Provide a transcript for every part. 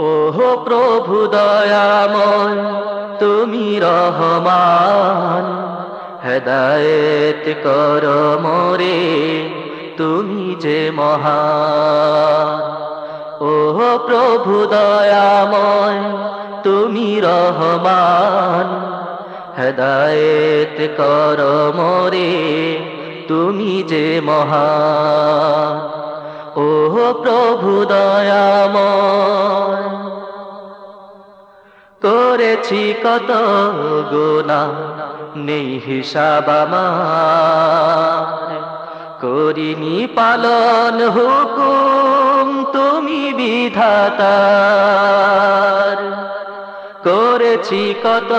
ওহো প্রভু দয়াময়, তুমি রহমান। হেদায়েত কর মোরে, তুমি যে মহান। ওহো প্রভু দয়াময়, তুমি রহমান। হেদায়েত কর মোরে, তুমি যে মহান। ও প্রভু দয়াময় করেছি কত গোনা নেই হিসাব করিনি পালন হুকুম তুমি বিধাতার। করেছি কত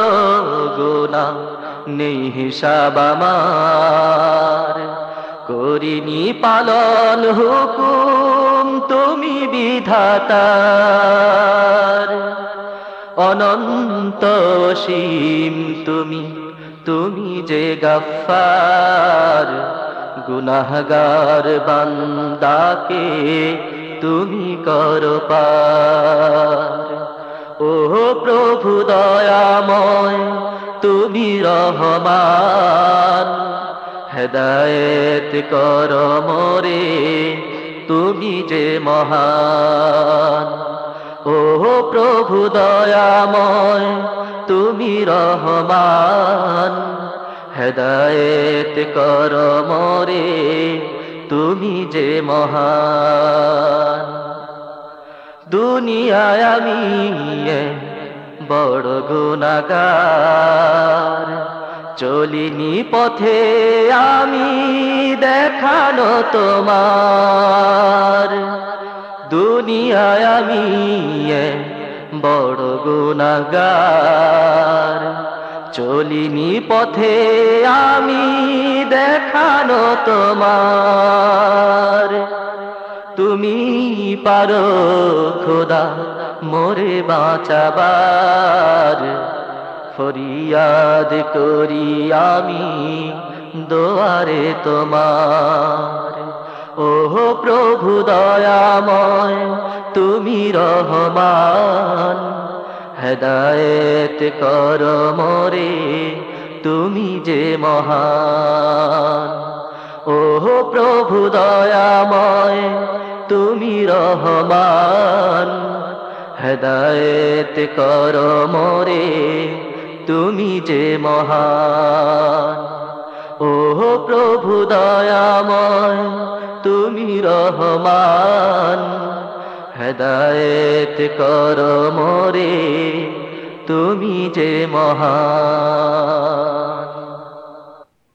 গোনা নেই হিসাব করিনি পালন হুকুম তুমি বিধাতার। অনন্ত সীম তুমি তুমি যে গফার গুনাহগার বান্দাকে তুমি কর ও প্রভু দয়াময়, তুমি রহমান, হেদায়েত কর মোরে, তুমি যে মহান। ও প্রভু দয়াময়, তুমি রহমান। হেদায়েত কর মোরে, তুমি যে মহান। দুনিয়ায় আমি বড় গুণাগার। চলিনি পথে আমি দেখানো তোমার। দুনিয়ায় আমি বড় গুণাগার। চলিনি পথে আমি দেখানো তোমার। তুমি পারো খোদা মোরে বাঁচাবার। ফরিয়াদ করি আমি দোয়ারে তোমার। ওহ প্রভু দয়াময়, তুমি রহমান। হেদায়েত কর মরে, তুমি যে মহান। ওহ প্রভু দয়াময়, তুমি রহমান। হেদায়েত কর মরে, তুমি যে মহান। ওহ প্রভু দয়াময় তুমি রহমান। হেদায়েত কর মরে তুমি যে মহান।